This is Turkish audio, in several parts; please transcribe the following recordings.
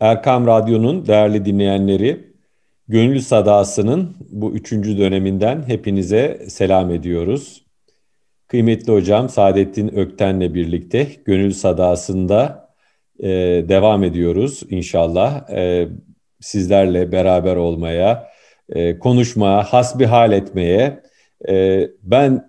Erkam Radyo'nun değerli dinleyenleri, Gönül Sadası'nın bu üçüncü döneminden hepinize selam ediyoruz. Kıymetli hocam Saadettin Ökten'le birlikte Gönül Sadası'nda e, devam ediyoruz inşallah. E, sizlerle beraber olmaya, e, konuşmaya, hasbihal etmeye. E, ben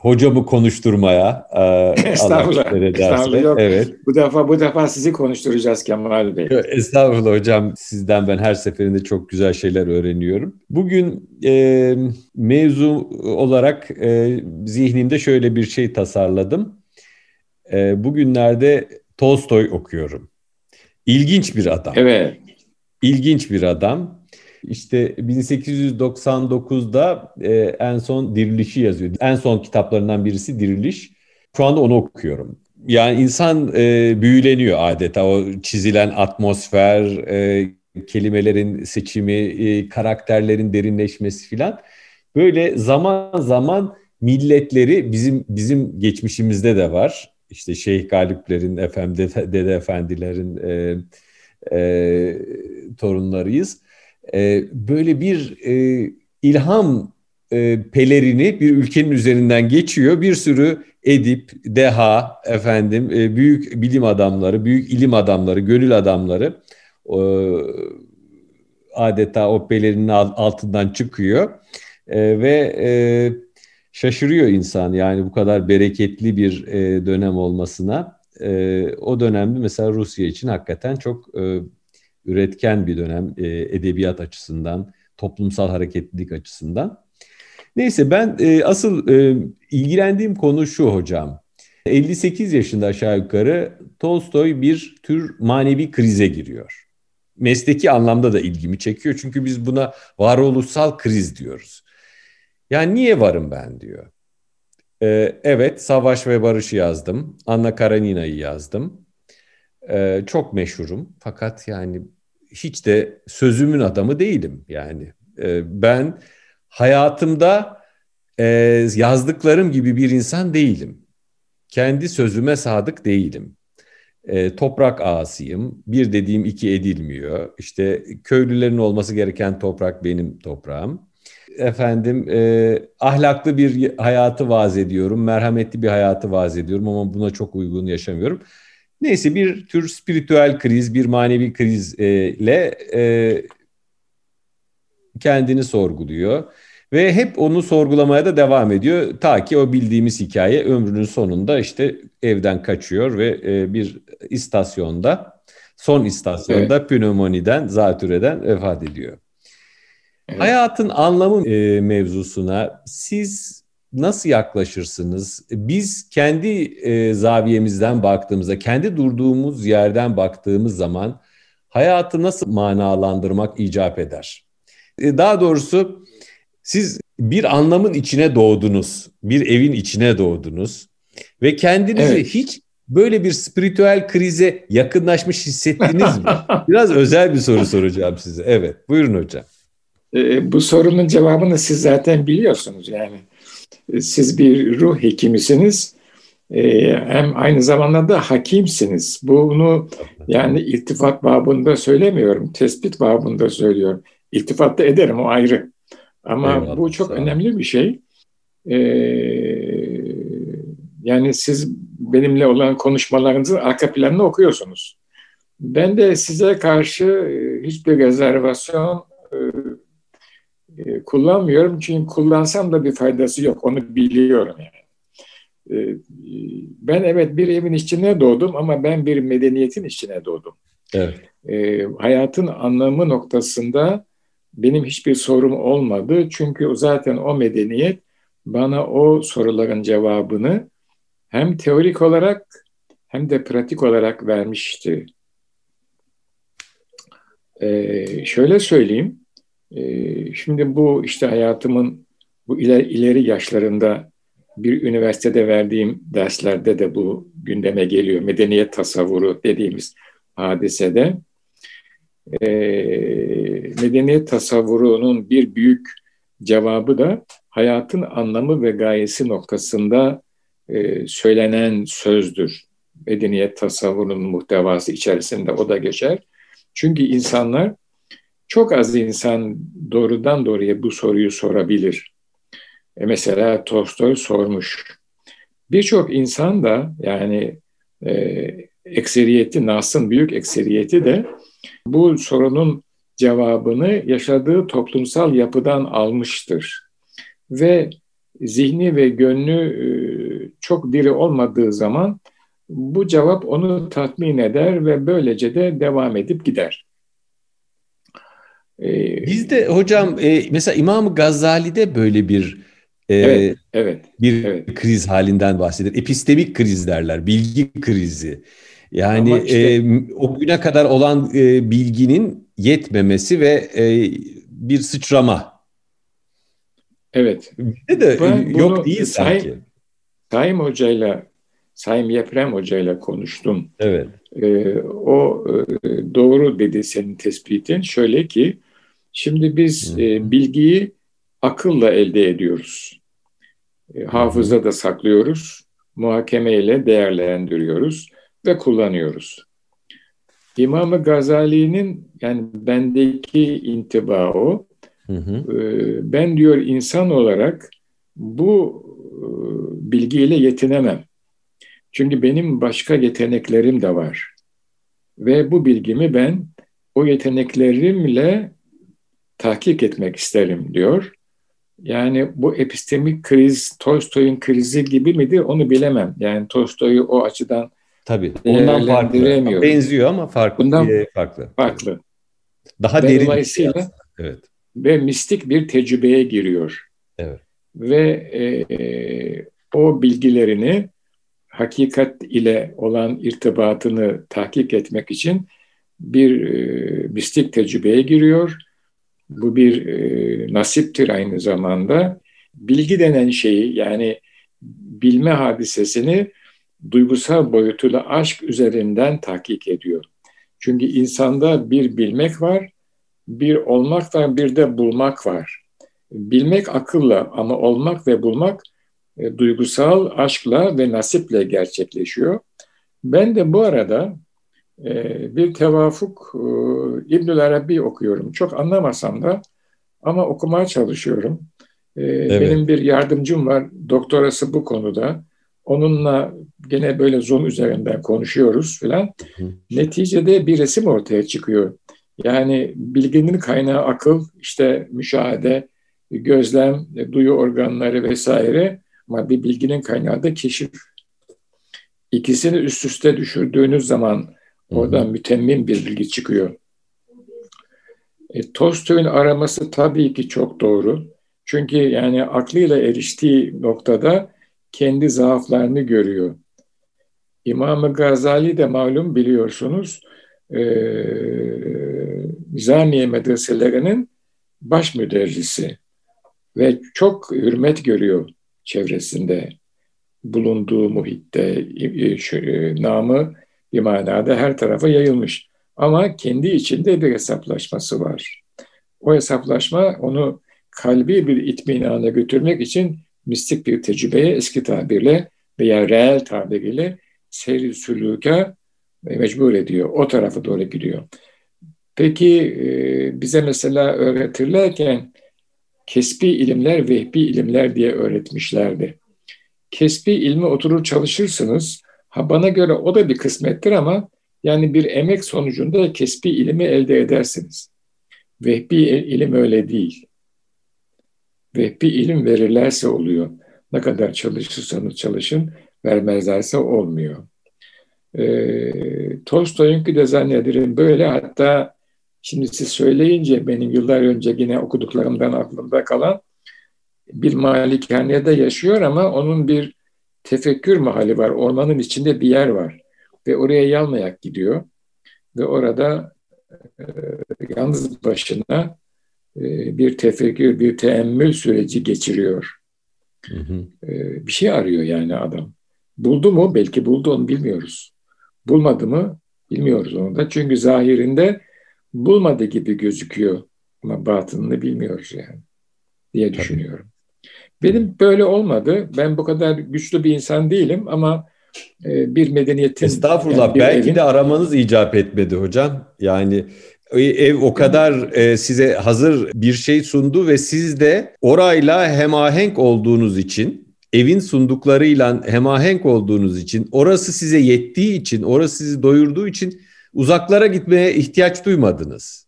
hocamı konuşturmaya e, estağfurullah, estağfurullah yok. Evet. Bu defa bu defa sizi konuşturacağız Kemal Bey. Estağfurullah hocam. Sizden ben her seferinde çok güzel şeyler öğreniyorum. Bugün e, mevzu olarak e, zihnimde şöyle bir şey tasarladım. E, bugünlerde Tolstoy okuyorum. İlginç bir adam. Evet. İlginç bir adam. İşte 1899'da e, en son Diriliş'i yazıyor. En son kitaplarından birisi Diriliş. Şu anda onu okuyorum. Yani insan e, büyüleniyor adeta o çizilen atmosfer, e, kelimelerin seçimi, e, karakterlerin derinleşmesi filan. Böyle zaman zaman milletleri bizim bizim geçmişimizde de var. İşte Şeyh Galiplerin, efendim Dede, Efendilerin e, e, torunlarıyız e, böyle bir e, ilham e, pelerini bir ülkenin üzerinden geçiyor. Bir sürü edip, deha, efendim, e, büyük bilim adamları, büyük ilim adamları, gönül adamları e, adeta o pelerinin altından çıkıyor e, ve e, şaşırıyor insan yani bu kadar bereketli bir e, dönem olmasına. E, o dönemde mesela Rusya için hakikaten çok e, üretken bir dönem e, edebiyat açısından, toplumsal hareketlilik açısından. Neyse ben e, asıl e, ilgilendiğim konu şu hocam. 58 yaşında aşağı yukarı Tolstoy bir tür manevi krize giriyor. Mesleki anlamda da ilgimi çekiyor çünkü biz buna varoluşsal kriz diyoruz. Yani niye varım ben diyor. Ee, evet Savaş ve Barış'ı yazdım. Anna Karenina'yı yazdım. Ee, çok meşhurum fakat yani hiç de sözümün adamı değilim yani. Ee, ben hayatımda e, yazdıklarım gibi bir insan değilim. Kendi sözüme sadık değilim. E, toprak ağasıyım. Bir dediğim iki edilmiyor. İşte köylülerin olması gereken toprak benim toprağım. Efendim e, ahlaklı bir hayatı vaaz ediyorum. Merhametli bir hayatı vaaz ediyorum ama buna çok uygun yaşamıyorum. Neyse bir tür spiritüel kriz, bir manevi krizle e, kendini sorguluyor. Ve hep onu sorgulamaya da devam ediyor. Ta ki o bildiğimiz hikaye ömrünün sonunda işte evden kaçıyor ve e, bir istasyonda, son istasyonda evet. pneumoniden, zatürreden vefat ediyor. Evet. Hayatın anlamı e, mevzusuna siz nasıl yaklaşırsınız? Biz kendi e, zaviyemizden baktığımızda, kendi durduğumuz yerden baktığımız zaman hayatı nasıl manalandırmak icap eder? E, daha doğrusu siz bir anlamın içine doğdunuz, bir evin içine doğdunuz ve kendinizi evet. hiç böyle bir spiritüel krize yakınlaşmış hissettiniz mi? Biraz özel bir soru soracağım size. Evet, buyurun hocam. E, bu sorunun cevabını siz zaten biliyorsunuz yani siz bir ruh hekimisiniz e, hem aynı zamanda da hakimsiniz. Bunu yani iltifat babında söylemiyorum, tespit babında söylüyorum. İltifat da ederim o ayrı. Ama Eyvallah, bu çok önemli bir şey. Ee, yani siz benimle olan konuşmalarınızı arka planını okuyorsunuz. Ben de size karşı e, hiçbir rezervasyon e, e, kullanmıyorum çünkü kullansam da bir faydası yok. Onu biliyorum yani. E, ben evet bir evin içine doğdum ama ben bir medeniyetin içine doğdum. Evet. E, hayatın anlamı noktasında benim hiçbir sorum olmadı. Çünkü zaten o medeniyet bana o soruların cevabını hem teorik olarak hem de pratik olarak vermişti. Ee, şöyle söyleyeyim, ee, şimdi bu işte hayatımın bu ileri, ileri yaşlarında bir üniversitede verdiğim derslerde de bu gündeme geliyor. Medeniyet tasavvuru dediğimiz hadisede. E, medeniyet tasavvurunun bir büyük cevabı da hayatın anlamı ve gayesi noktasında e, söylenen sözdür. Medeniyet tasavvurunun muhtevası içerisinde o da geçer. Çünkü insanlar çok az insan doğrudan doğruya bu soruyu sorabilir. E mesela Tolstoy sormuş. Birçok insan da yani e, ekseriyeti, Nas'ın büyük ekseriyeti de bu sorunun cevabını yaşadığı toplumsal yapıdan almıştır. Ve zihni ve gönlü e, çok diri olmadığı zaman bu cevap onu tatmin eder ve böylece de devam edip gider. Ee, Bizde hocam e, mesela İmam Gazali'de böyle bir e, evet, evet, bir evet. kriz halinden bahseder. Epistemik kriz derler, bilgi krizi. Yani işte, e, o güne kadar olan e, bilginin yetmemesi ve e, bir sıçrama. Evet. Bizde de ben yok değil sanki. Sayın, Sayın Hoca'yla, Sayın Yeprem Hoca'yla konuştum. Evet. E, o e, doğru dedi senin tespitin. Şöyle ki, şimdi biz e, bilgiyi akılla elde ediyoruz. E, hafızada saklıyoruz, muhakemeyle değerlendiriyoruz ve kullanıyoruz. İmam Gazali'nin yani bendeki intibaı Hı hı. E, ben diyor insan olarak bu e, bilgiyle yetinemem. Çünkü benim başka yeteneklerim de var. Ve bu bilgimi ben o yeteneklerimle tahkik etmek isterim diyor. Yani bu epistemik kriz Tolstoy'un krizi gibi midir onu bilemem. Yani Tolstoy'u o açıdan Tabii. Ondan farklı. Benziyor ama farklı. Bundan farklı. Farklı. Daha derin. Dolayısıyla evet. ve mistik bir tecrübeye giriyor. Evet. Ve e, o bilgilerini hakikat ile olan irtibatını tahkik etmek için bir e, mistik tecrübeye giriyor. Bu bir e, nasiptir aynı zamanda. Bilgi denen şeyi yani bilme hadisesini duygusal boyutuyla aşk üzerinden tahkik ediyor. Çünkü insanda bir bilmek var, bir olmak var, bir de bulmak var. Bilmek akılla ama olmak ve bulmak e, duygusal aşkla ve nasiple gerçekleşiyor. Ben de bu arada bir tevafuk e, İbnül Arabi okuyorum. Çok anlamasam da ama okumaya çalışıyorum. E, evet. Benim bir yardımcım var, doktorası bu konuda. Onunla gene böyle Zoom üzerinden konuşuyoruz filan. Neticede bir resim ortaya çıkıyor. Yani bilginin kaynağı akıl, işte müşahede, gözlem, duyu organları vesaire ama bir bilginin kaynağı da keşif. İkisini üst üste düşürdüğünüz zaman oradan mütemmin bir bilgi çıkıyor. E, Tolstoy'un araması tabii ki çok doğru. Çünkü yani aklıyla eriştiği noktada kendi zaaflarını görüyor. İmam-ı Gazali de malum biliyorsunuz e, Nizamiye medreselerinin baş müderrisi ve çok hürmet görüyor çevresinde bulunduğu muhitte e, namı bir manada her tarafa yayılmış. Ama kendi içinde bir hesaplaşması var. O hesaplaşma onu kalbi bir itminana götürmek için mistik bir tecrübeye eski tabirle veya reel tabiriyle seyri sülüka mecbur ediyor. O tarafa doğru gidiyor. Peki e, bize mesela öğretirlerken kesbi ilimler, vehbi ilimler diye öğretmişlerdi. Kesbi ilmi oturur çalışırsınız. Ha bana göre o da bir kısmettir ama yani bir emek sonucunda kesbi ilimi elde edersiniz. Vehbi ilim öyle değil. Vehbi ilim verirlerse oluyor. Ne kadar çalışırsanız çalışın, vermezlerse olmuyor. E, Tolstoy'unki de zannederim böyle hatta şimdi siz söyleyince benim yıllar önce yine okuduklarımdan aklımda kalan bir malikanede yaşıyor ama onun bir tefekkür mahalli var. Ormanın içinde bir yer var. Ve oraya yalmayak gidiyor. Ve orada e, yalnız başına e, bir tefekkür, bir teemmül süreci geçiriyor. Hı hı. E, bir şey arıyor yani adam. Buldu mu? Belki buldu onu bilmiyoruz. Bulmadı mı? Bilmiyoruz onu da. Çünkü zahirinde bulmadı gibi gözüküyor. Ama batınını bilmiyoruz yani diye Tabii. düşünüyorum. Benim böyle olmadı. Ben bu kadar güçlü bir insan değilim ama e, bir medeniyetin... Estağfurullah yani belki evin... de aramanız icap etmedi hocam. Yani ev o kadar e, size hazır bir şey sundu ve siz de orayla hemahenk olduğunuz için evin sunduklarıyla hemahenk olduğunuz için orası size yettiği için orası sizi doyurduğu için uzaklara gitmeye ihtiyaç duymadınız.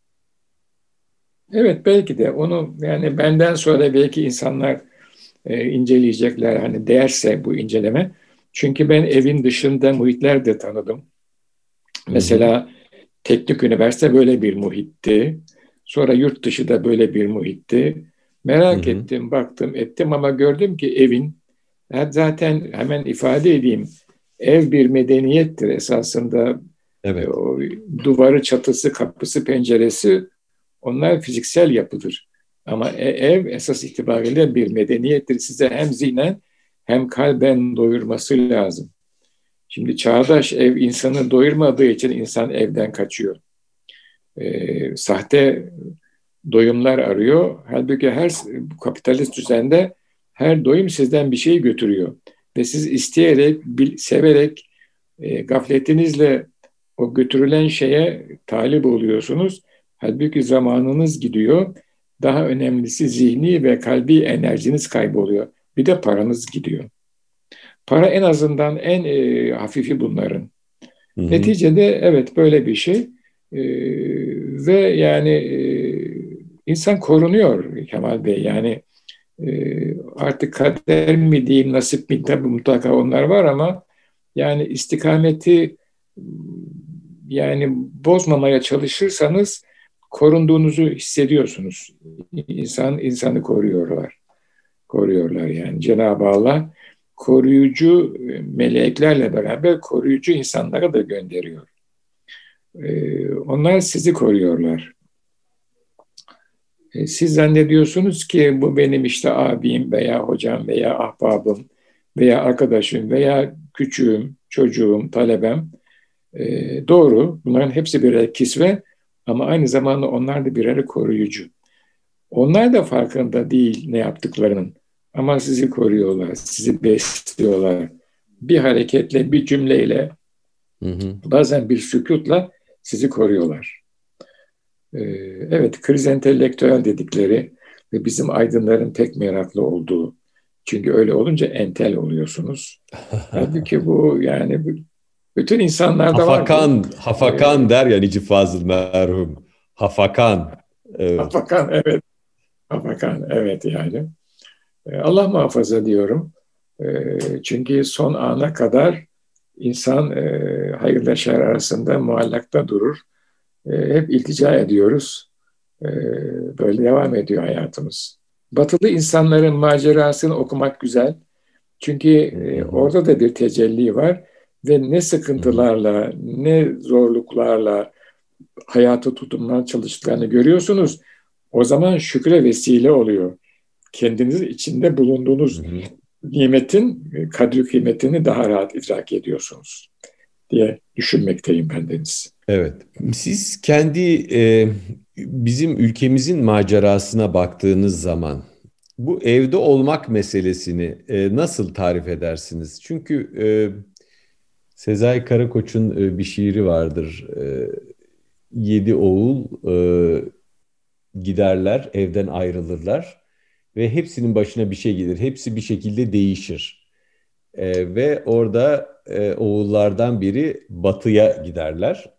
Evet belki de onu yani benden sonra belki insanlar e, inceleyecekler hani değerse bu inceleme. Çünkü ben evin dışında muhitler de tanıdım. Mesela teknik üniversite böyle bir muhitti. Sonra yurt dışı da böyle bir muhitti. Merak hı hı. ettim, baktım, ettim ama gördüm ki evin zaten hemen ifade edeyim. Ev bir medeniyettir esasında. Evet. O duvarı, çatısı, kapısı, penceresi onlar fiziksel yapıdır. Ama e, ev esas itibariyle bir medeniyettir. Size hem zihnen hem kalben doyurması lazım. Şimdi çağdaş ev insanı doyurmadığı için insan evden kaçıyor. E, sahte doyumlar arıyor. Halbuki her kapitalist düzende her doyum sizden bir şey götürüyor. Ve siz isteyerek, bil, severek, e, gafletinizle o götürülen şeye talip oluyorsunuz. Halbuki zamanınız gidiyor. Daha önemlisi zihni ve kalbi enerjiniz kayboluyor. Bir de paranız gidiyor. Para en azından en e, hafifi bunların. Hı hı. Neticede evet böyle bir şey. E, ve yani e, insan korunuyor Kemal Bey. Yani e, artık kader mi diyeyim, nasip mi tabii mutlaka onlar var ama yani istikameti yani bozmamaya çalışırsanız korunduğunuzu hissediyorsunuz. İnsan insanı koruyorlar. Koruyorlar yani. Cenab-ı Allah koruyucu e, meleklerle beraber koruyucu insanlara da gönderiyor. Ee, onlar sizi koruyorlar. Ee, siz zannediyorsunuz ki bu benim işte abim veya hocam veya ahbabım veya arkadaşım veya küçüğüm, çocuğum, talebem. Ee, doğru, bunların hepsi birer kisve ama aynı zamanda onlar da birer koruyucu. Onlar da farkında değil ne yaptıklarının. Ama sizi koruyorlar, sizi besliyorlar. Bir hareketle, bir cümleyle, hı hı. bazen bir sükutla sizi koruyorlar. Ee, evet, kriz entelektüel dedikleri ve bizim aydınların pek meraklı olduğu. Çünkü öyle olunca entel oluyorsunuz. Halbuki bu yani bütün insanlarda hafakan, var. Hafakan ee, der ya Necip Fazıl merhum. Hafakan. Evet. Hafakan evet. Hafakan evet yani. E, Allah muhafaza diyorum. E, çünkü son ana kadar insan e, hayırla şer arasında muallakta durur. Hep iltica ediyoruz. Böyle devam ediyor hayatımız. Batılı insanların macerasını okumak güzel. Çünkü orada da bir tecelli var ve ne sıkıntılarla, ne zorluklarla hayata tutunmaya çalıştıklarını görüyorsunuz. O zaman şükre vesile oluyor kendiniz içinde bulunduğunuz nimetin kadri kıymetini daha rahat idrak ediyorsunuz diye düşünmekteyim ben Deniz. Evet. Siz kendi e, bizim ülkemizin macerasına baktığınız zaman bu evde olmak meselesini e, nasıl tarif edersiniz? Çünkü e, Sezai Karakoç'un e, bir şiiri vardır. E, yedi oğul e, giderler, evden ayrılırlar ve hepsinin başına bir şey gelir. Hepsi bir şekilde değişir. Ve orada oğullardan biri batıya giderler.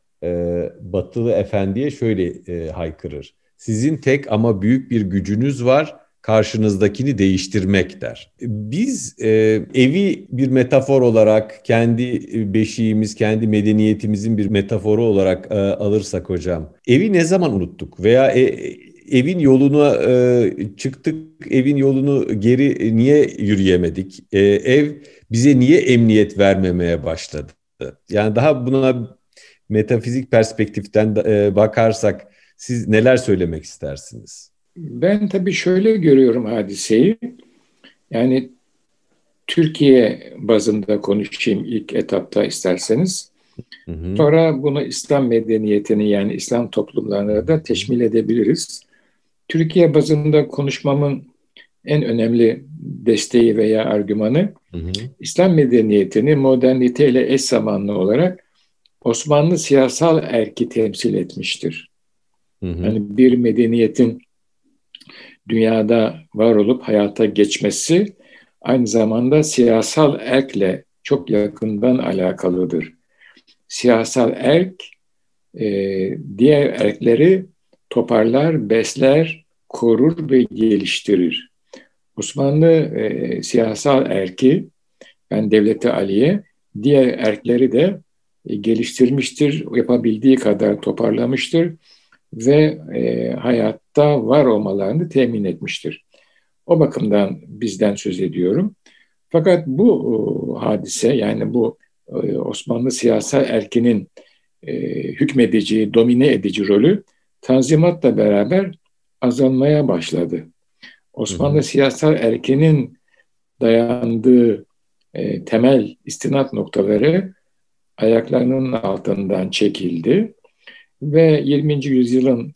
Batılı efendiye şöyle haykırır. Sizin tek ama büyük bir gücünüz var karşınızdakini değiştirmek der. Biz e, evi bir metafor olarak kendi beşiğimiz, kendi medeniyetimizin bir metaforu olarak e, alırsak hocam, evi ne zaman unuttuk veya e, evin yoluna e, çıktık, evin yolunu geri niye yürüyemedik? E, ev bize niye emniyet vermemeye başladı? Yani daha buna metafizik perspektiften e, bakarsak siz neler söylemek istersiniz? Ben tabii şöyle görüyorum hadiseyi. Yani Türkiye bazında konuşayım ilk etapta isterseniz. Hı hı. Sonra bunu İslam medeniyetini yani İslam toplumlarına da teşmil edebiliriz. Türkiye bazında konuşmamın en önemli desteği veya argümanı hı hı. İslam medeniyetini moderniteyle eş zamanlı olarak Osmanlı siyasal erki temsil etmiştir. Hı hı. Yani bir medeniyetin dünyada var olup hayata geçmesi aynı zamanda siyasal erkle çok yakından alakalıdır. Siyasal erk e, diğer erkleri toparlar, besler, korur ve geliştirir. Osmanlı e, siyasal erki, yani Devleti Aliye, diğer erkleri de e, geliştirmiştir, yapabildiği kadar toparlamıştır ve e, hayatta var olmalarını temin etmiştir. O bakımdan bizden söz ediyorum. Fakat bu e, hadise yani bu e, Osmanlı siyasal erkinin e, hükmedici, domine edici rolü Tanzimat'la beraber azalmaya başladı. Osmanlı hı hı. siyasal erkenin dayandığı e, temel istinat noktaları ayaklarının altından çekildi ve 20. yüzyılın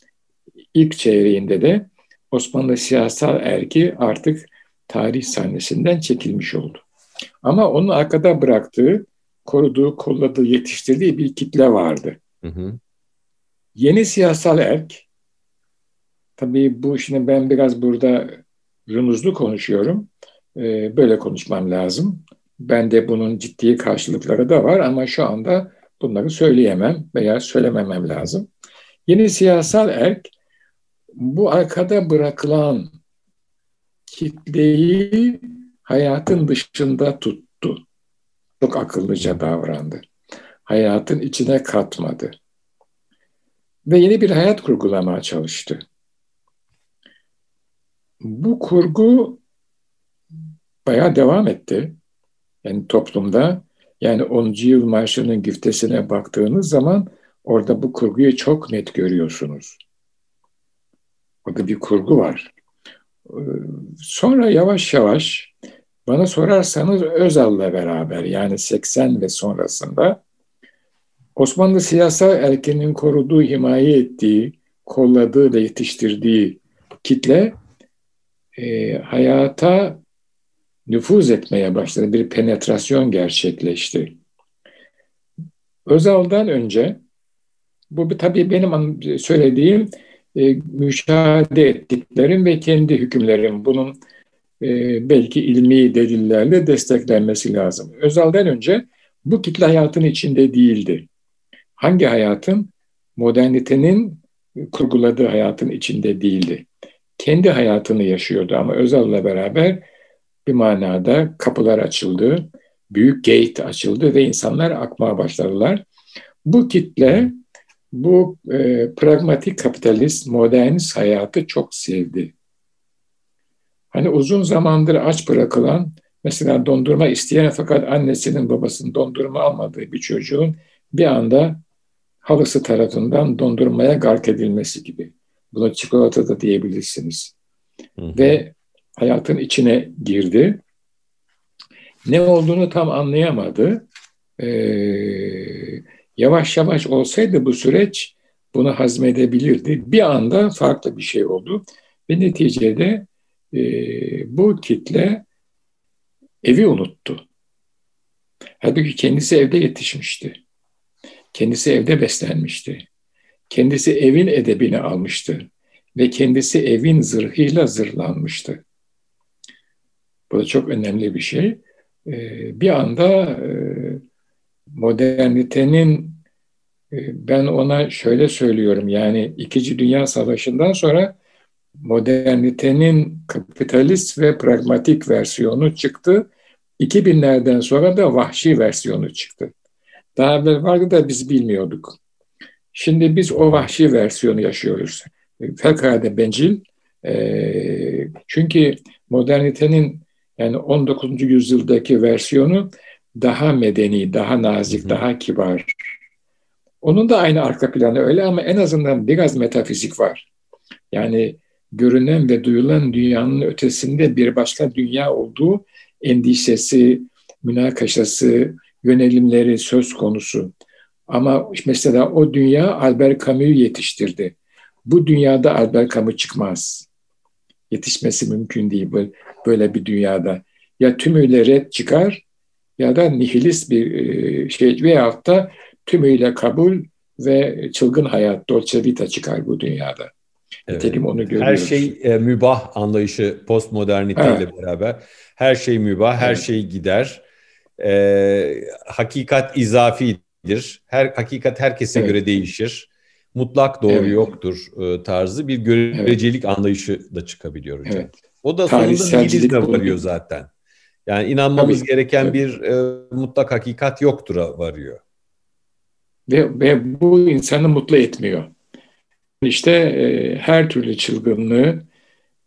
ilk çeyreğinde de Osmanlı siyasal erki artık tarih sahnesinden çekilmiş oldu. Ama onun arkada bıraktığı, koruduğu, kolladığı, yetiştirdiği bir kitle vardı. Hı hı. Yeni siyasal erk, tabii bu şimdi ben biraz burada rumuzlu konuşuyorum. Ee, böyle konuşmam lazım. Ben de bunun ciddi karşılıkları da var ama şu anda bunları söyleyemem veya söylememem lazım. Yeni siyasal erk bu arkada bırakılan kitleyi hayatın dışında tuttu. Çok akıllıca davrandı. Hayatın içine katmadı. Ve yeni bir hayat kurgulamaya çalıştı. Bu kurgu bayağı devam etti. Yani toplumda yani 10. yıl marşının güftesine baktığınız zaman orada bu kurguyu çok net görüyorsunuz. Orada bir kurgu var. Ee, sonra yavaş yavaş bana sorarsanız Özal'la beraber yani 80 ve sonrasında Osmanlı siyasal erkenin koruduğu, himaye ettiği, kolladığı ve yetiştirdiği kitle e, hayata nüfuz etmeye başladı. Bir penetrasyon gerçekleşti. Özal'dan önce bu tabii benim söylediğim e, müşahede ettiklerim ve kendi hükümlerim. Bunun e, belki ilmi delillerle desteklenmesi lazım. Özal'dan önce bu kitle hayatın içinde değildi. Hangi hayatın? Modernitenin kurguladığı hayatın içinde değildi. Kendi hayatını yaşıyordu ama Özal'la beraber bir manada kapılar açıldı, büyük gate açıldı ve insanlar akmaya başladılar. Bu kitle bu e, pragmatik kapitalist, modernist hayatı çok sevdi. Hani uzun zamandır aç bırakılan, mesela dondurma isteyen fakat annesinin babasının dondurma almadığı bir çocuğun bir anda halısı tarafından dondurmaya gark edilmesi gibi. Buna çikolata da diyebilirsiniz. Hı. Ve hayatın içine girdi. Ne olduğunu tam anlayamadı. Ee, Yavaş yavaş olsaydı bu süreç bunu hazmedebilirdi. Bir anda farklı bir şey oldu ve neticede e, bu kitle evi unuttu. Halbuki kendisi evde yetişmişti. Kendisi evde beslenmişti. Kendisi evin edebini almıştı ve kendisi evin zırhıyla zırhlanmıştı. Bu da çok önemli bir şey. Ee, bir anda e, modernitenin e, ben ona şöyle söylüyorum yani İkinci Dünya Savaşı'ndan sonra modernitenin kapitalist ve pragmatik versiyonu çıktı. 2000'lerden sonra da vahşi versiyonu çıktı. Daha evvel vardı da biz bilmiyorduk. Şimdi biz o vahşi versiyonu yaşıyoruz. Fevkalade bencil. E, çünkü modernitenin yani 19. yüzyıldaki versiyonu daha medeni, daha nazik, Hı-hı. daha kibar. Onun da aynı arka planı öyle ama en azından biraz metafizik var. Yani görünen ve duyulan dünyanın ötesinde bir başka dünya olduğu endişesi, münakaşası, yönelimleri söz konusu. Ama mesela o dünya Albert Camus'u yetiştirdi. Bu dünyada Albert Camus çıkmaz. yetişmesi mümkün değil böyle bir dünyada. Ya tümüyle red çıkar ya da nihilist bir e, şey veyahut da tümüyle kabul ve çılgın hayat, dolce vita çıkar bu dünyada. Evet. Nitekim onu görüyoruz. Her şey e, mübah anlayışı postmoderniteyle evet. beraber. Her şey mübah, her evet. şey gider. E, hakikat izafidir. Her hakikat herkese evet. göre değişir. Mutlak doğru evet. yoktur e, tarzı bir görecelik evet. anlayışı da çıkabiliyor hocam. Evet. O da sonunda nihilizme varıyor zaten. Yani inanmamız Tabii. gereken bir e, mutlak hakikat yoktur varıyor. Ve, ve bu insanı mutlu etmiyor. İşte e, her türlü çılgınlığı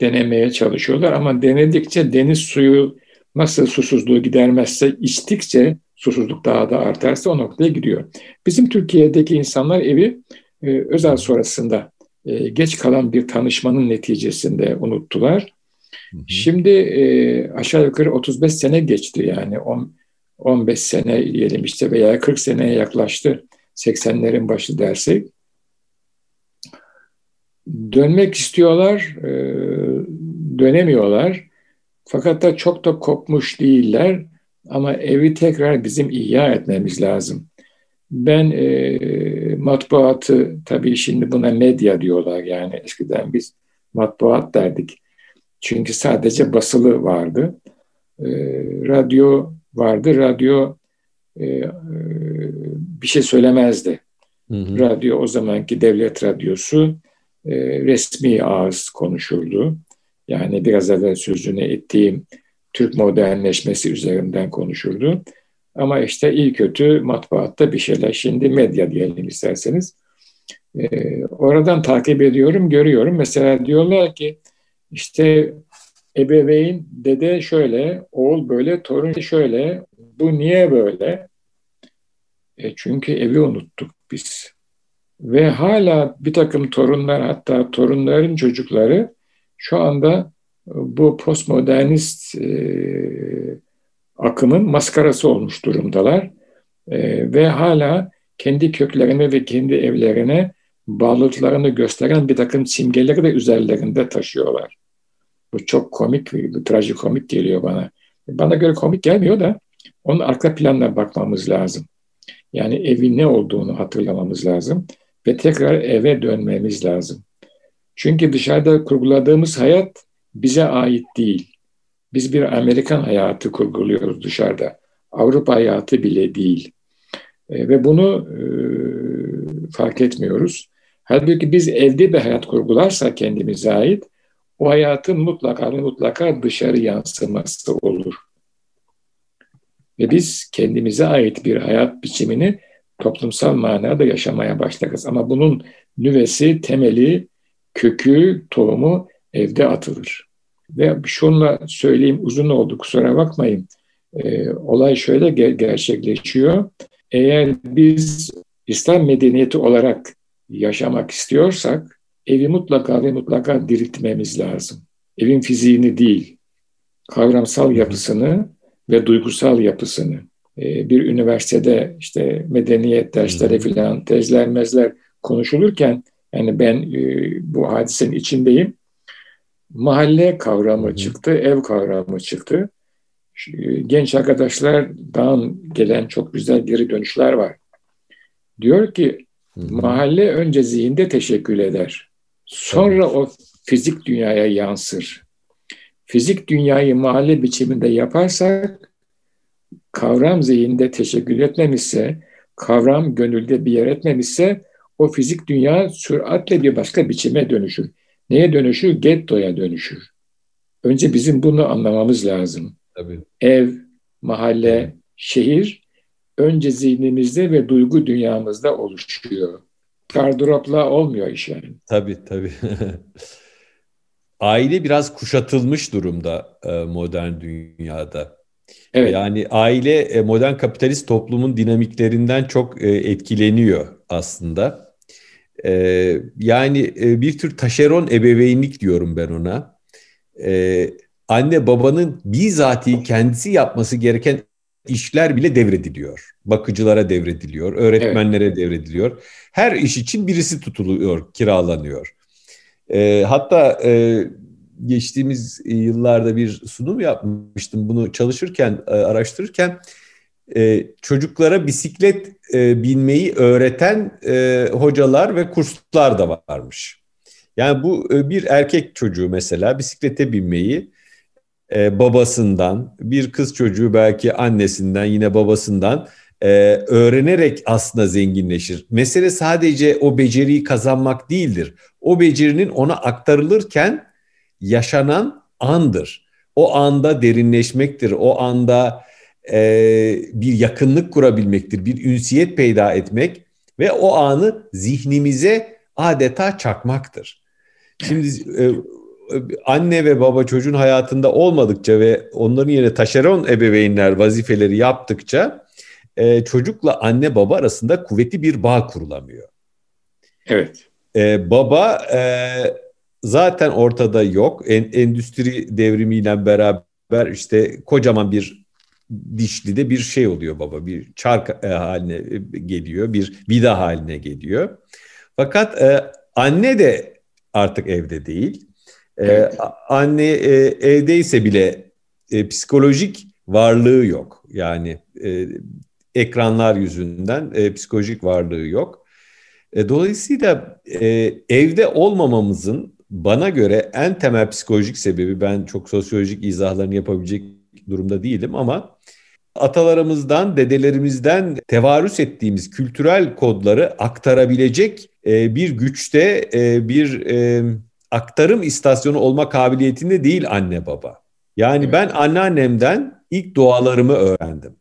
denemeye çalışıyorlar ama denedikçe deniz suyu nasıl susuzluğu gidermezse içtikçe susuzluk daha da artarsa o noktaya gidiyor. Bizim Türkiye'deki insanlar evi e, özel sonrasında e, geç kalan bir tanışmanın neticesinde unuttular. Şimdi e, aşağı yukarı 35 sene geçti yani 10, 15 sene diyelim işte veya 40 seneye yaklaştı 80'lerin başı dersek. Dönmek istiyorlar, e, dönemiyorlar. Fakat da çok da kopmuş değiller. Ama evi tekrar bizim ihya etmemiz lazım. Ben e, matbuatı, tabii şimdi buna medya diyorlar yani eskiden biz matbuat derdik. Çünkü sadece basılı vardı. E, radyo vardı, radyo e, e, bir şey söylemezdi. Hı hı. Radyo o zamanki devlet radyosu e, resmi ağız konuşurdu. Yani biraz evvel sözünü ettiğim Türk modernleşmesi üzerinden konuşurdu. Ama işte iyi kötü matbaatta bir şeyler. Şimdi medya diyelim isterseniz. Ee, oradan takip ediyorum, görüyorum. Mesela diyorlar ki işte ebeveyn, dede şöyle, oğul böyle, torun şöyle. Bu niye böyle? E çünkü evi unuttuk biz. Ve hala bir takım torunlar hatta torunların çocukları şu anda bu postmodernist e, akımın maskarası olmuş durumdalar. E, ve hala kendi köklerine ve kendi evlerine bağlılıklarını gösteren bir takım simgeleri de üzerlerinde taşıyorlar. Bu çok komik, bu trajikomik geliyor bana. Bana göre komik gelmiyor da onun arka planına bakmamız lazım. Yani evin ne olduğunu hatırlamamız lazım ve tekrar eve dönmemiz lazım. Çünkü dışarıda kurguladığımız hayat bize ait değil. Biz bir Amerikan hayatı kurguluyoruz dışarıda. Avrupa hayatı bile değil. E, ve bunu e, fark etmiyoruz. Halbuki biz evde bir hayat kurgularsak kendimize ait, o hayatın mutlaka mutlaka dışarı yansıması olur. Ve biz kendimize ait bir hayat biçimini toplumsal manada yaşamaya başlarız. Ama bunun nüvesi, temeli, kökü, tohumu evde atılır. Ve şunla söyleyeyim uzun oldu kusura bakmayın. E, olay şöyle ger- gerçekleşiyor. Eğer biz İslam medeniyeti olarak yaşamak istiyorsak evi mutlaka ve mutlaka diriltmemiz lazım. Evin fiziğini değil, kavramsal yapısını ve duygusal yapısını. Ee, bir üniversitede işte medeniyet dersleri filan tezler mezler konuşulurken yani ben e, bu hadisenin içindeyim. Mahalle kavramı çıktı, ev kavramı çıktı. Genç arkadaşlardan gelen çok güzel geri dönüşler var. Diyor ki mahalle önce zihinde teşekkül eder. Sonra o fizik dünyaya yansır. Fizik dünyayı mahalle biçiminde yaparsak kavram zihinde teşekkül etmemişse, kavram gönülde bir yer etmemişse o fizik dünya süratle bir başka biçime dönüşür. Neye dönüşür? Gettoya dönüşür. Önce bizim bunu anlamamız lazım. Tabii. Ev, mahalle, şehir önce zihnimizde ve duygu dünyamızda oluşuyor. Gardıropla olmuyor iş yani. Tabii tabii. Aile biraz kuşatılmış durumda e, modern dünyada. Evet. Yani aile e, modern kapitalist toplumun dinamiklerinden çok e, etkileniyor aslında. Yani bir tür taşeron ebeveynlik diyorum ben ona. Anne babanın bizatihi kendisi yapması gereken işler bile devrediliyor. Bakıcılara devrediliyor, öğretmenlere evet. devrediliyor. Her iş için birisi tutuluyor, kiralanıyor. E, hatta e, geçtiğimiz yıllarda bir sunum yapmıştım. Bunu çalışırken, e, araştırırken e, çocuklara bisiklet e, binmeyi öğreten e, hocalar ve kurslar da varmış. Yani bu e, bir erkek çocuğu mesela bisiklete binmeyi e, babasından, bir kız çocuğu belki annesinden, yine babasından e, öğrenerek aslında zenginleşir. Mesele sadece o beceriyi kazanmak değildir. O becerinin ona aktarılırken yaşanan andır. O anda derinleşmektir. O anda e, bir yakınlık kurabilmektir. Bir ünsiyet peyda etmek ve o anı zihnimize adeta çakmaktır. Şimdi e, anne ve baba çocuğun hayatında olmadıkça ve onların yerine taşeron ebeveynler vazifeleri yaptıkça e, çocukla anne baba arasında kuvvetli bir bağ kurulamıyor. Evet. E, baba e, zaten ortada yok. En, endüstri devrimiyle beraber işte kocaman bir dişli de bir şey oluyor baba. Bir çark e, haline geliyor, bir vida haline geliyor. Fakat e, anne de artık evde değil. E, evet. Anne e, evdeyse bile e, psikolojik varlığı yok. Yani e, ekranlar yüzünden e, psikolojik varlığı yok. E, dolayısıyla e, evde olmamamızın bana göre en temel psikolojik sebebi ben çok sosyolojik izahlarını yapabilecek durumda değilim ama atalarımızdan, dedelerimizden tevarüs ettiğimiz kültürel kodları aktarabilecek e, bir güçte e, bir e, aktarım istasyonu olma kabiliyetinde değil anne baba. Yani evet. ben anneannemden ilk dualarımı öğrendim.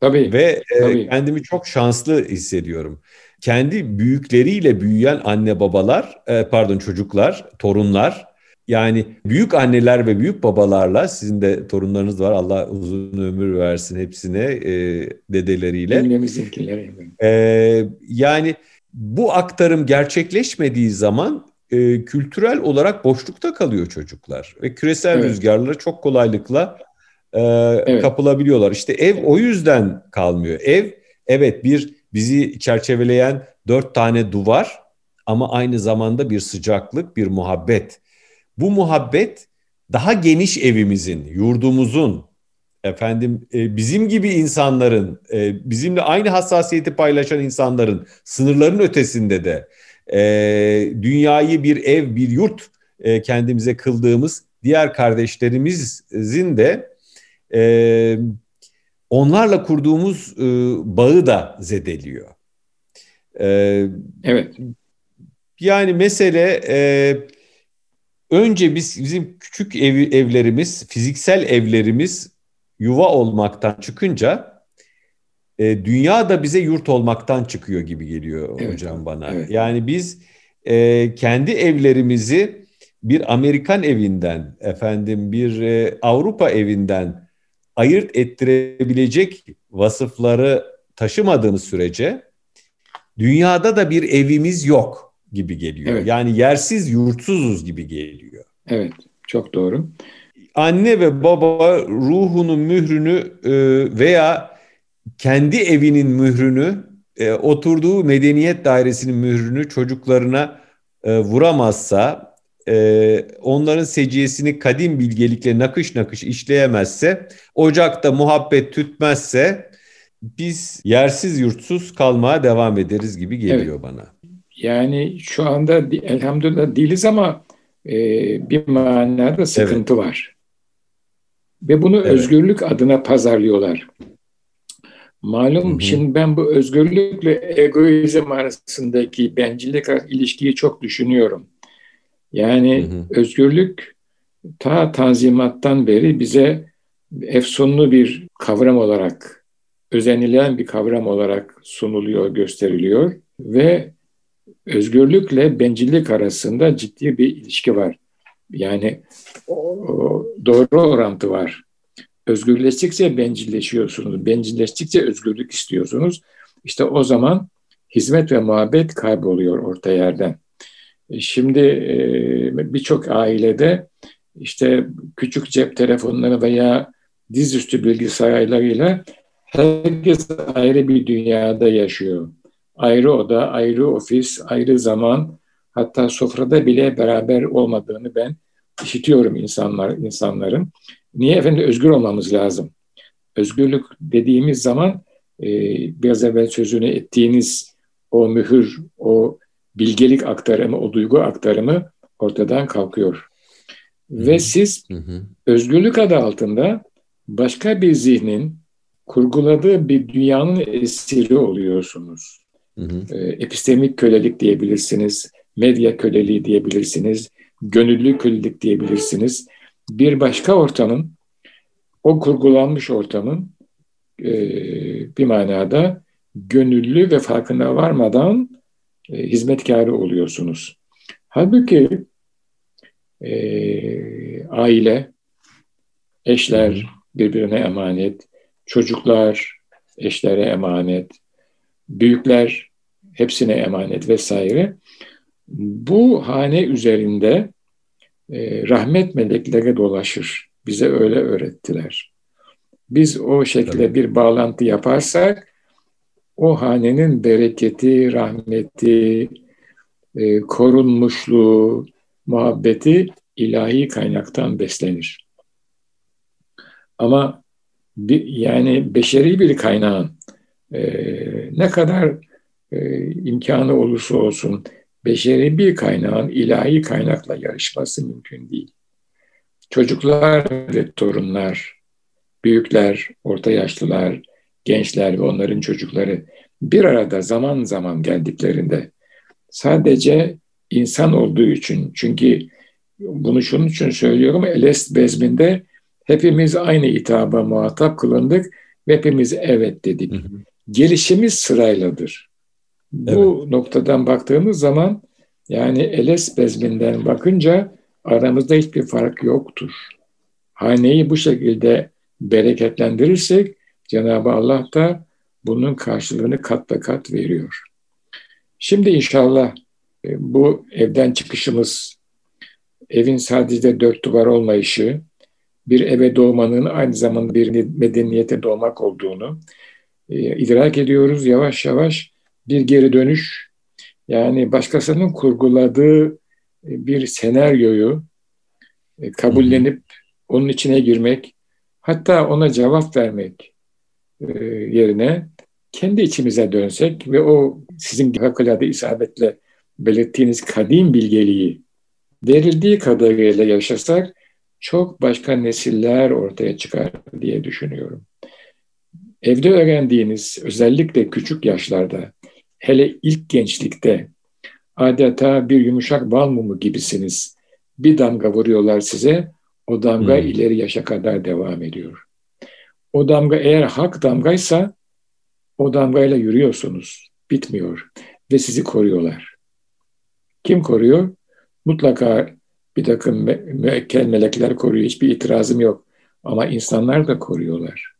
Tabii. Ve e, tabii. kendimi çok şanslı hissediyorum. Kendi büyükleriyle büyüyen anne babalar, e, pardon çocuklar, torunlar yani büyük anneler ve büyük babalarla sizin de torunlarınız var. Allah uzun ömür versin hepsine e, dedeleriyle. Cümlemizdekileri. E, yani bu aktarım gerçekleşmediği zaman e, kültürel olarak boşlukta kalıyor çocuklar ve küresel evet. rüzgarlara çok kolaylıkla e, evet. kapılabiliyorlar. İşte ev o yüzden kalmıyor. Ev evet bir bizi çerçeveleyen dört tane duvar ama aynı zamanda bir sıcaklık, bir muhabbet. Bu muhabbet daha geniş evimizin, yurdumuzun, efendim e, bizim gibi insanların, e, bizimle aynı hassasiyeti paylaşan insanların sınırların ötesinde de e, dünyayı bir ev, bir yurt e, kendimize kıldığımız diğer kardeşlerimizin de e, onlarla kurduğumuz e, bağı da zedeliyor. E, evet. Yani mesele e, önce biz bizim küçük ev, evlerimiz, fiziksel evlerimiz yuva olmaktan çıkınca e, dünya da bize yurt olmaktan çıkıyor gibi geliyor evet, hocam bana. Evet. Yani biz e, kendi evlerimizi bir Amerikan evinden, efendim bir e, Avrupa evinden ayırt ettirebilecek vasıfları taşımadığımız sürece dünyada da bir evimiz yok gibi geliyor. Evet. Yani yersiz yurtsuzuz gibi geliyor. Evet, çok doğru. Anne ve baba ruhunun mührünü e, veya kendi evinin mührünü, e, oturduğu medeniyet dairesinin mührünü çocuklarına e, vuramazsa, onların seciyesini kadim bilgelikle nakış nakış işleyemezse, ocakta muhabbet tütmezse biz yersiz yurtsuz kalmaya devam ederiz gibi geliyor evet. bana. Yani şu anda elhamdülillah değiliz ama e, bir manada sıkıntı evet. var. Ve bunu evet. özgürlük adına pazarlıyorlar. Malum hı hı. şimdi ben bu özgürlükle egoizm arasındaki bencillik ilişkiyi çok düşünüyorum. Yani hı hı. özgürlük ta tanzimattan beri bize efsunlu bir kavram olarak, özenilen bir kavram olarak sunuluyor, gösteriliyor ve özgürlükle bencillik arasında ciddi bir ilişki var. Yani doğru orantı var. Özgürleştikçe bencilleşiyorsunuz. Bencilleştikçe özgürlük istiyorsunuz. İşte o zaman hizmet ve muhabbet kayboluyor orta yerden. E, şimdi e, birçok ailede işte küçük cep telefonları veya dizüstü bilgisayarlarıyla herkes ayrı bir dünyada yaşıyor ayrı oda, ayrı ofis, ayrı zaman, hatta sofrada bile beraber olmadığını ben işitiyorum insanlar insanların. Niye efendim özgür olmamız lazım? Özgürlük dediğimiz zaman e, biraz evvel sözünü ettiğiniz o mühür, o bilgelik aktarımı, o duygu aktarımı ortadan kalkıyor. Ve siz Hı-hı. özgürlük adı altında başka bir zihnin kurguladığı bir dünyanın esiri oluyorsunuz. Hı hı. E, epistemik kölelik diyebilirsiniz, medya köleliği diyebilirsiniz, gönüllü kölelik diyebilirsiniz. Bir başka ortamın, o kurgulanmış ortamın e, bir manada gönüllü ve farkına varmadan e, hizmetkarı oluyorsunuz. Halbuki e, aile, eşler birbirine emanet, çocuklar eşlere emanet, büyükler hepsine emanet vesaire. Bu hane üzerinde e, rahmet melekleri dolaşır. Bize öyle öğrettiler. Biz o şekilde bir bağlantı yaparsak o hanenin bereketi, rahmeti, e, korunmuşluğu, muhabbeti ilahi kaynaktan beslenir. Ama bir, yani beşeri bir kaynağın e, ne kadar e, imkanı olursa olsun beşeri bir kaynağın ilahi kaynakla yarışması mümkün değil. Çocuklar ve torunlar, büyükler, orta yaşlılar, gençler ve onların çocukları bir arada zaman zaman geldiklerinde sadece insan olduğu için çünkü bunu şunun için söylüyorum Elest bezminde hepimiz aynı hitaba muhatap kılındık ve hepimiz evet dedik. Hı hı. Gelişimiz sırayladır. Bu evet. noktadan baktığımız zaman yani Eles bezminden bakınca aramızda hiçbir fark yoktur. Haneyi bu şekilde bereketlendirirsek Cenab-ı Allah da bunun karşılığını kat be kat veriyor. Şimdi inşallah e, bu evden çıkışımız, evin sadece dört duvar olmayışı, bir eve doğmanın aynı zamanda bir medeniyete doğmak olduğunu e, idrak ediyoruz. Yavaş yavaş bir geri dönüş, yani başkasının kurguladığı e, bir senaryoyu e, kabullenip onun içine girmek, hatta ona cevap vermek e, yerine kendi içimize dönsek ve o sizin harikulade isabetle belirttiğiniz kadim bilgeliği verildiği kadarıyla yaşasak çok başka nesiller ortaya çıkar diye düşünüyorum. Evde öğrendiğiniz özellikle küçük yaşlarda hele ilk gençlikte adeta bir yumuşak bal mumu gibisiniz. Bir damga vuruyorlar size, o damga hmm. ileri yaşa kadar devam ediyor. O damga eğer hak damgaysa o damgayla yürüyorsunuz. Bitmiyor. Ve sizi koruyorlar. Kim koruyor? Mutlaka bir takım me müekkel melekler koruyor. Hiçbir itirazım yok. Ama insanlar da koruyorlar.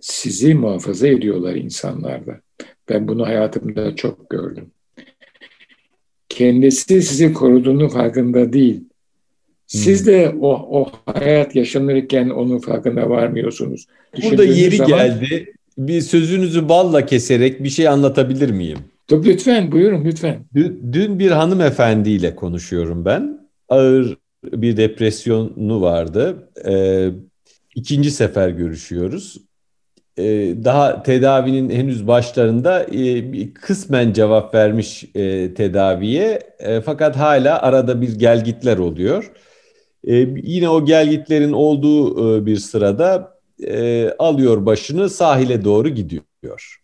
Sizi muhafaza ediyorlar insanlar da. Ben bunu hayatımda çok gördüm. Kendisi sizi koruduğunu farkında değil. Siz hmm. de o, o hayat yaşanırken onun farkında varmıyorsunuz. Burada yeri zaman, geldi. Bir sözünüzü balla keserek bir şey anlatabilir miyim? Lütfen buyurun lütfen. Dün bir hanımefendiyle konuşuyorum ben. Ağır bir depresyonu vardı. Ee, ikinci sefer görüşüyoruz. Ee, daha tedavinin henüz başlarında e, kısmen cevap vermiş e, tedaviye. E, fakat hala arada bir gelgitler oluyor. E, yine o gelgitlerin olduğu e, bir sırada e, alıyor başını sahile doğru gidiyor.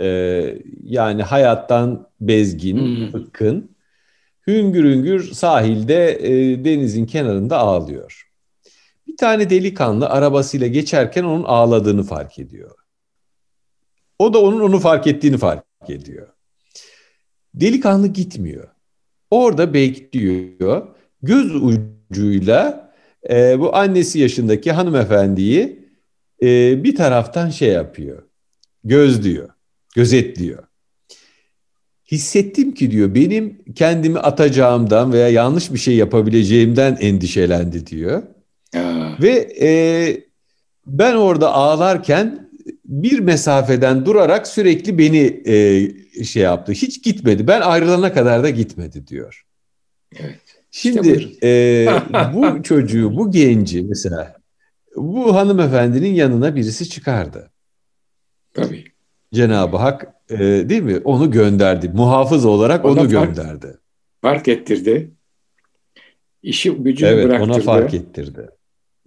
E, yani hayattan bezgin, hmm. bıkkın, hüngür hüngür sahilde e, denizin kenarında ağlıyor. Tane delikanlı arabasıyla geçerken onun ağladığını fark ediyor. O da onun onu fark ettiğini fark ediyor. Delikanlı gitmiyor. Orada bekliyor. Göz ucuyla e, bu annesi yaşındaki hanımefendiyi e, bir taraftan şey yapıyor. Gözlüyor gözetliyor. Hissettim ki diyor benim kendimi atacağımdan veya yanlış bir şey yapabileceğimden endişelendi diyor. Ve e, ben orada ağlarken bir mesafeden durarak sürekli beni e, şey yaptı. Hiç gitmedi. Ben ayrılana kadar da gitmedi diyor. Evet. Şimdi işte e, bu çocuğu, bu genci mesela bu hanımefendinin yanına birisi çıkardı. Tabii. Cenab-ı Hak e, değil mi? Onu gönderdi. Muhafız olarak ona onu fark, gönderdi. Fark ettirdi. İşi gücünü evet, bıraktırdı. ona fark ettirdi.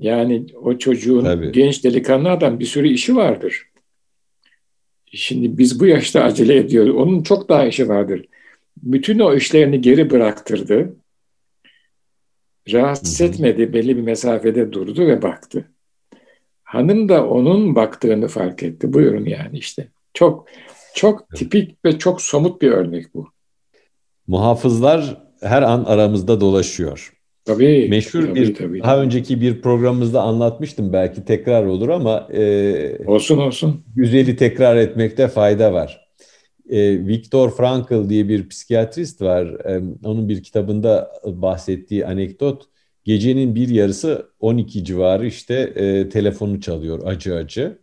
Yani o çocuğun Tabii. genç delikanlı adam bir sürü işi vardır. Şimdi biz bu yaşta acele ediyoruz. Onun çok daha işi vardır. Bütün o işlerini geri bıraktırdı. Rahatsız Hı-hı. etmedi. Belli bir mesafede durdu ve baktı. Hanım da onun baktığını fark etti. Buyurun yani işte. Çok çok tipik ve çok somut bir örnek bu. Muhafızlar her an aramızda dolaşıyor. Tabii. Meşhur tabii, bir tabii, daha önceki bir programımızda anlatmıştım belki tekrar olur ama e, olsun olsun. Güzeli tekrar etmekte fayda var. E, Viktor Frankl diye bir psikiyatrist var. E, onun bir kitabında bahsettiği anekdot gecenin bir yarısı 12 civarı işte e, telefonu çalıyor acı acı.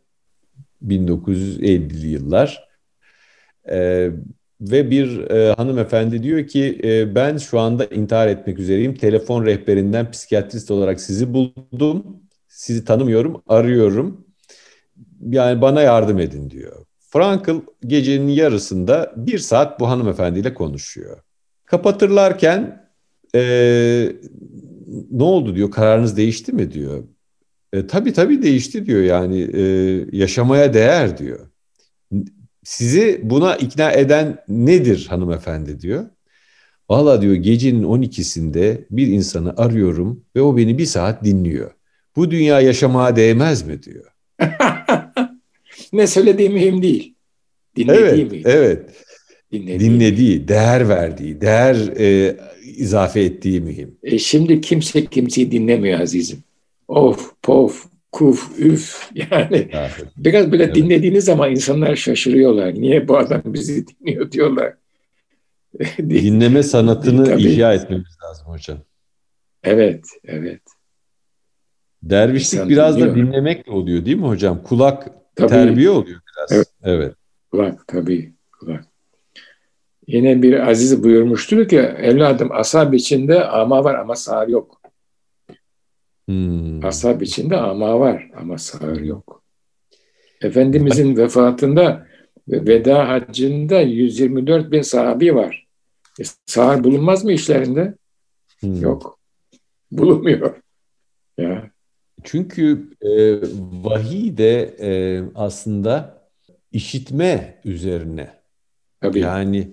1950'li yıllar. E, ve bir e, hanımefendi diyor ki e, ben şu anda intihar etmek üzereyim. Telefon rehberinden psikiyatrist olarak sizi buldum. Sizi tanımıyorum, arıyorum. Yani bana yardım edin diyor. Frankl gecenin yarısında bir saat bu hanımefendiyle konuşuyor. Kapatırlarken e, ne oldu diyor, kararınız değişti mi diyor. E, tabii tabii değişti diyor yani e, yaşamaya değer diyor. Sizi buna ikna eden nedir hanımefendi diyor. Valla diyor gecenin 12'sinde bir insanı arıyorum ve o beni bir saat dinliyor. Bu dünya yaşamaya değmez mi diyor. ne söylediği mühim değil. Dinlediği evet, mühim. Evet. Dinlediği, Dinlediği değer verdiği, değer e, izafe ettiği mühim. E şimdi kimse kimseyi dinlemiyor azizim. Of, pof, kuf, üf yani biraz böyle evet. dinlediğiniz zaman insanlar şaşırıyorlar. Niye bu adam bizi dinliyor diyorlar. Dinleme sanatını Tabii. ihya etmemiz lazım hocam. Evet, evet. Dervişlik İnsan biraz dinliyor. da dinlemekle oluyor değil mi hocam? Kulak tabii. terbiye oluyor biraz. Evet. evet. Kulak tabii, kulak. Yine bir aziz buyurmuştur ki evladım asab içinde ama var ama sağır yok. Hmm. Asap içinde ama var ama sağır yok. Efendimizin vefatında veda haccında 124 bin sahabi var. E, sağır bulunmaz mı işlerinde? Hmm. Yok. Bulunmuyor. Ya. Çünkü e, vahiy de e, aslında işitme üzerine. Tabii. Yani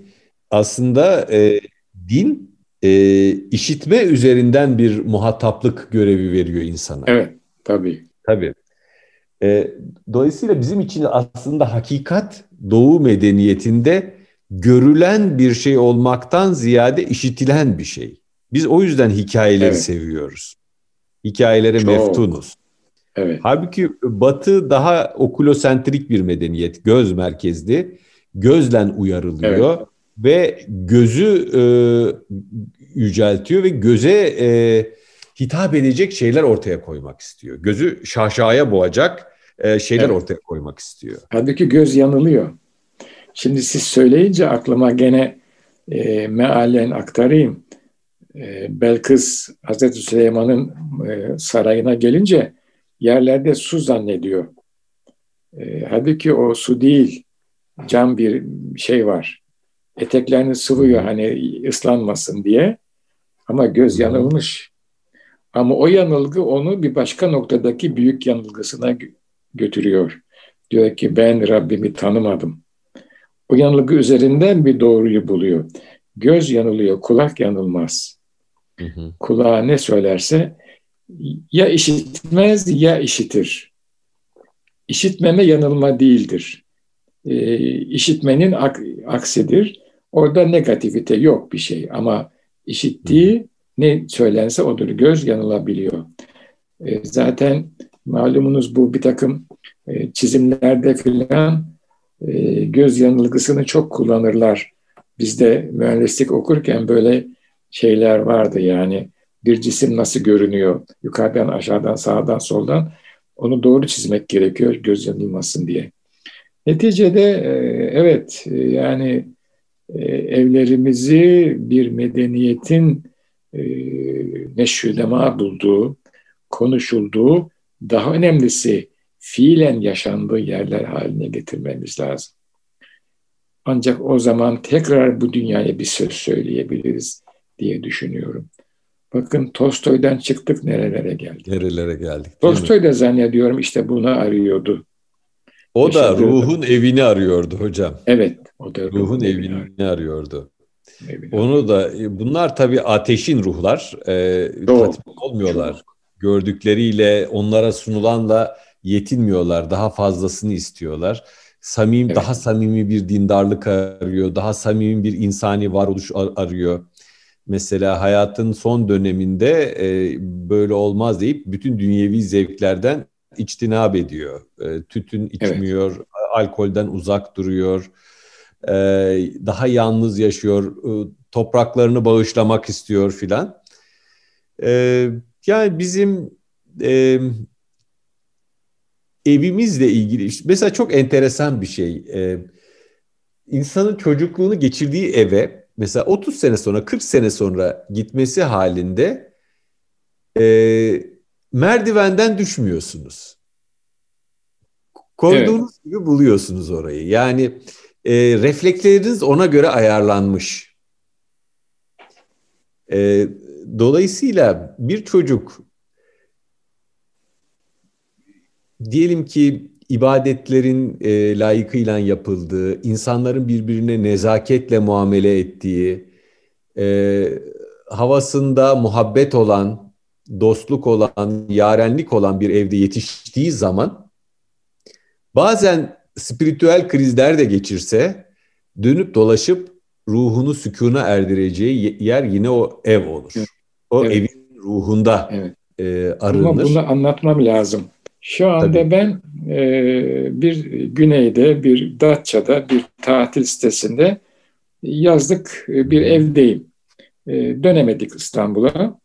aslında e, din e, işitme üzerinden bir muhataplık görevi veriyor insana. Evet, tabii. Tabii. E, dolayısıyla bizim için aslında hakikat doğu medeniyetinde görülen bir şey olmaktan ziyade işitilen bir şey. Biz o yüzden hikayeleri evet. seviyoruz. Hikayelere Çok. meftunuz. Evet. Halbuki Batı daha okulosentrik bir medeniyet, göz merkezli, gözlen uyarılıyor. Evet ve gözü e, yüceltiyor ve göze e, hitap edecek şeyler ortaya koymak istiyor. Gözü şaşaya boğacak e, şeyler evet. ortaya koymak istiyor. Halbuki göz yanılıyor. Şimdi siz söyleyince aklıma gene e, mealen aktarayım. E, Belkıs Hazreti Süleyman'ın e, sarayına gelince yerlerde su zannediyor. E, halbuki o su değil, cam bir şey var eteklerini sıvıyor hani ıslanmasın diye. Ama göz yanılmış. Ama o yanılgı onu bir başka noktadaki büyük yanılgısına götürüyor. Diyor ki ben Rabbimi tanımadım. O yanılgı üzerinden bir doğruyu buluyor. Göz yanılıyor, kulak yanılmaz. Hı hı. Kulağa ne söylerse ya işitmez ya işitir. İşitmeme yanılma değildir. E, işitmenin ak aksidir. Orada negativite yok bir şey ama işittiği ne söylense odur. Göz yanılabiliyor. E, zaten malumunuz bu bir takım e, çizimlerde filan e, göz yanılgısını çok kullanırlar. Bizde mühendislik okurken böyle şeyler vardı yani bir cisim nasıl görünüyor yukarıdan aşağıdan sağdan soldan onu doğru çizmek gerekiyor göz yanılmasın diye. Neticede e, evet yani evlerimizi bir medeniyetin e, neşrülema bulduğu, konuşulduğu, daha önemlisi fiilen yaşandığı yerler haline getirmemiz lazım. Ancak o zaman tekrar bu dünyaya bir söz söyleyebiliriz diye düşünüyorum. Bakın Tolstoy'dan çıktık nerelere geldik. Nerelere geldik. Tolstoy da zannediyorum işte bunu arıyordu. O da ruhun evini arıyordu hocam. Evet. O da ruhun, ruhun evini, evini arıyordu. Evini Onu da bunlar tabii ateşin ruhlar. E, olmuyorlar. Çok. Gördükleriyle onlara sunulanla yetinmiyorlar. Daha fazlasını istiyorlar. Samim, evet. daha samimi bir dindarlık arıyor. Daha samimi bir insani varoluş arıyor. Mesela hayatın son döneminde e, böyle olmaz deyip bütün dünyevi zevklerden içtinab ediyor. E, tütün içmiyor, evet. alkolden uzak duruyor. E, daha yalnız yaşıyor. E, topraklarını bağışlamak istiyor filan. E, yani bizim e, evimizle ilgili mesela çok enteresan bir şey. E, insanın çocukluğunu geçirdiği eve mesela 30 sene sonra 40 sene sonra gitmesi halinde e, merdivenden düşmüyorsunuz. Koyduğunuz evet. gibi buluyorsunuz orayı. Yani e, refleksleriniz ona göre ayarlanmış. E, dolayısıyla bir çocuk diyelim ki ibadetlerin e, layıkıyla yapıldığı, insanların birbirine nezaketle muamele ettiği, e, havasında muhabbet olan, dostluk olan, yarenlik olan bir evde yetiştiği zaman bazen spiritüel krizler de geçirse dönüp dolaşıp ruhunu sükuna erdireceği yer yine o ev olur. O evet. evin ruhunda evet. e, arınır. Ama bunu anlatmam lazım. Şu anda Tabii. ben e, bir güneyde, bir Datça'da, bir tatil sitesinde yazlık e, bir evdeyim. E, dönemedik İstanbul'a.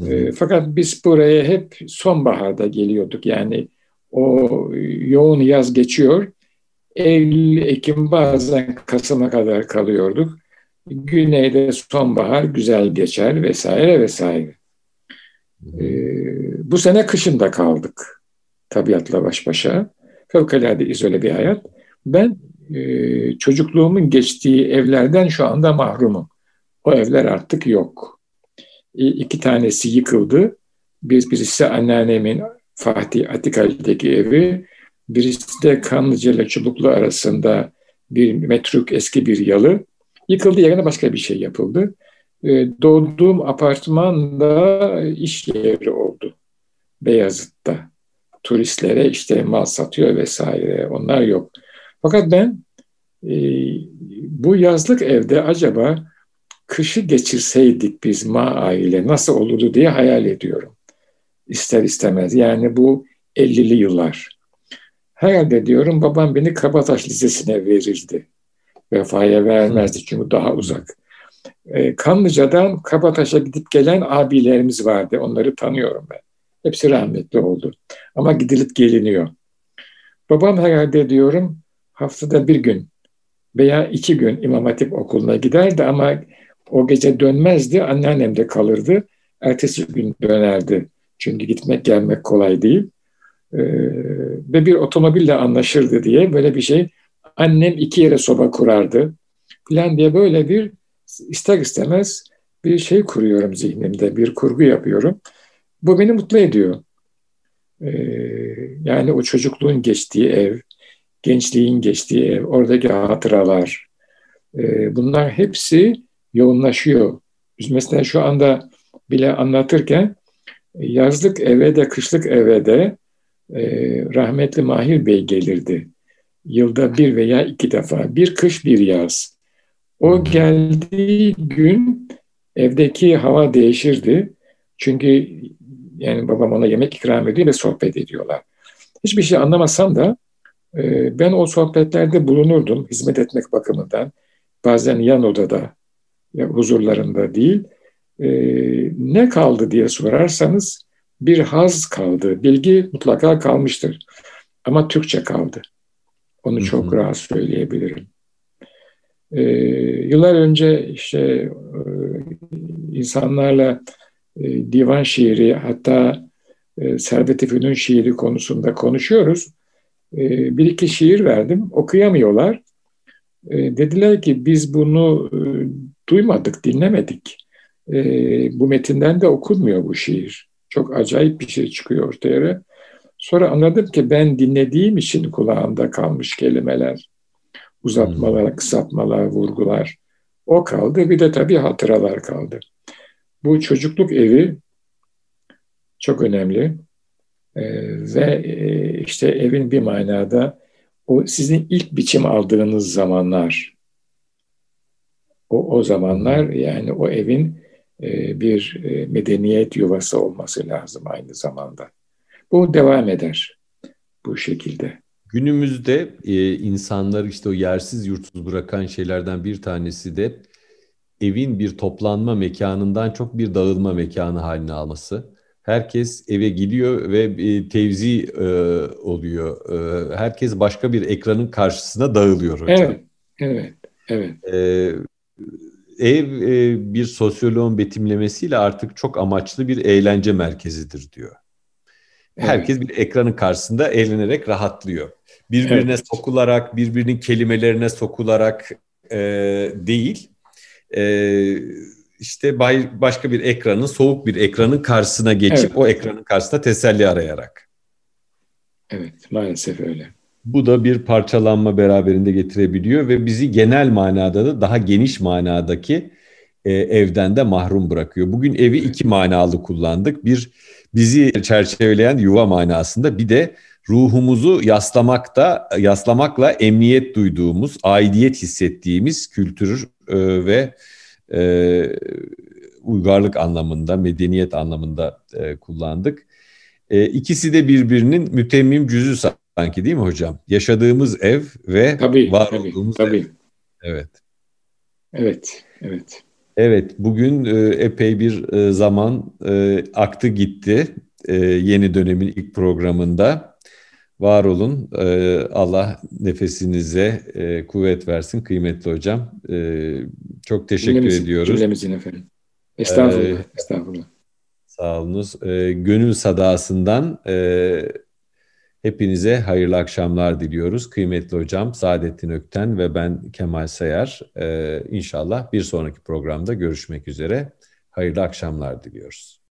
E, fakat biz buraya hep sonbaharda geliyorduk. Yani o yoğun yaz geçiyor. Eylül, Ekim bazen Kasım'a kadar kalıyorduk. Güneyde sonbahar güzel geçer vesaire vesaire. E, bu sene kışında kaldık tabiatla baş başa. Fevkalade izole bir hayat. Ben e, çocukluğumun geçtiği evlerden şu anda mahrumum. O evler artık yok. İki tanesi yıkıldı. Bir, birisi anneannemin Fatih Atikali'deki evi. Birisi de Kanlıca ile Çubuklu arasında bir metruk eski bir yalı. Yıkıldı yerine başka bir şey yapıldı. E, doğduğum apartman da iş yeri oldu. Beyazıt'ta turistlere işte mal satıyor vesaire onlar yok. Fakat ben e, bu yazlık evde acaba kışı geçirseydik biz ma aile nasıl olurdu diye hayal ediyorum. İster istemez yani bu 50'li yıllar. Herhalde diyorum babam beni Kabataş Lisesi'ne verirdi. Vefaya vermezdi çünkü daha uzak. E, Kanlıca'dan Kabataş'a gidip gelen abilerimiz vardı. Onları tanıyorum ben. Hepsi rahmetli oldu. Ama gidilip geliniyor. Babam herhalde diyorum haftada bir gün veya iki gün İmam Hatip okuluna giderdi ama o gece dönmezdi. Anneannem de kalırdı. Ertesi gün dönerdi. Çünkü gitmek gelmek kolay değil. Ee, ve bir otomobille anlaşırdı diye böyle bir şey. Annem iki yere soba kurardı. Falan diye böyle bir ister istemez bir şey kuruyorum zihnimde. Bir kurgu yapıyorum. Bu beni mutlu ediyor. Ee, yani o çocukluğun geçtiği ev, gençliğin geçtiği ev, oradaki hatıralar, e, bunlar hepsi yoğunlaşıyor. Biz mesela şu anda bile anlatırken yazlık eve de kışlık eve de e, rahmetli Mahir Bey gelirdi. Yılda bir veya iki defa. Bir kış bir yaz. O geldiği gün evdeki hava değişirdi. Çünkü yani babam ona yemek ikram ediyor ve sohbet ediyorlar. Hiçbir şey anlamasam da e, ben o sohbetlerde bulunurdum hizmet etmek bakımından. Bazen yan odada, huzurlarında değil. E, ne kaldı diye sorarsanız bir haz kaldı. Bilgi mutlaka kalmıştır. Ama Türkçe kaldı. Onu çok rahat söyleyebilirim. Ee, yıllar önce işte insanlarla e, divan şiiri hatta e, Servet-i Fünun şiiri konusunda konuşuyoruz. E, bir iki şiir verdim, okuyamıyorlar. E, dediler ki biz bunu e, duymadık, dinlemedik. E, bu metinden de okunmuyor bu şiir. Çok acayip bir şey çıkıyor ortaya. Sonra anladım ki ben dinlediğim için kulağımda kalmış kelimeler, uzatmalar, hmm. kısaltmalar, vurgular. O kaldı. Bir de tabii hatıralar kaldı. Bu çocukluk evi çok önemli. Ee, ve e, işte evin bir manada o sizin ilk biçim aldığınız zamanlar. O, o zamanlar yani o evin e, bir e, medeniyet yuvası olması lazım aynı zamanda. Bu devam eder bu şekilde. Günümüzde e, insanlar işte o yersiz yurtsuz bırakan şeylerden bir tanesi de evin bir toplanma mekanından çok bir dağılma mekanı haline alması. Herkes eve gidiyor ve e, tevzi e, oluyor. E, herkes başka bir ekranın karşısına dağılıyor hocam. Evet, evet, evet. E, ev e, bir sosyoloğun betimlemesiyle artık çok amaçlı bir eğlence merkezidir diyor. Herkes evet. bir ekranın karşısında eğlenerek rahatlıyor. Birbirine evet. sokularak, birbirinin kelimelerine sokularak e, değil, e, işte bay, başka bir ekranın, soğuk bir ekranın karşısına geçip evet. o ekranın karşısında teselli arayarak. Evet, maalesef öyle. Bu da bir parçalanma beraberinde getirebiliyor ve bizi genel manada da daha geniş manadaki e, evden de mahrum bırakıyor. Bugün evi iki manalı kullandık. Bir bizi çerçeveleyen yuva manasında bir de ruhumuzu yaslamakta yaslamakla emniyet duyduğumuz, aidiyet hissettiğimiz kültür e, ve e, uygarlık anlamında, medeniyet anlamında e, kullandık. E, ikisi de birbirinin mütemmim cüzü sanki değil mi hocam? Yaşadığımız ev ve tabii, var tabii, olduğumuz tabii. ev. Evet. Evet, evet. Evet, bugün e, epey bir e, zaman e, aktı gitti yeni dönemin ilk programında. Var olun, Allah nefesinize kuvvet versin kıymetli hocam. Çok teşekkür Cümlemizin, ediyoruz. Cümlemizin efendim. Estağfurullah, ee, estağfurullah. Sağ olunuz. Gönül sadasından hepinize hayırlı akşamlar diliyoruz. Kıymetli hocam Saadettin Ökten ve ben Kemal Sayar. İnşallah bir sonraki programda görüşmek üzere. Hayırlı akşamlar diliyoruz.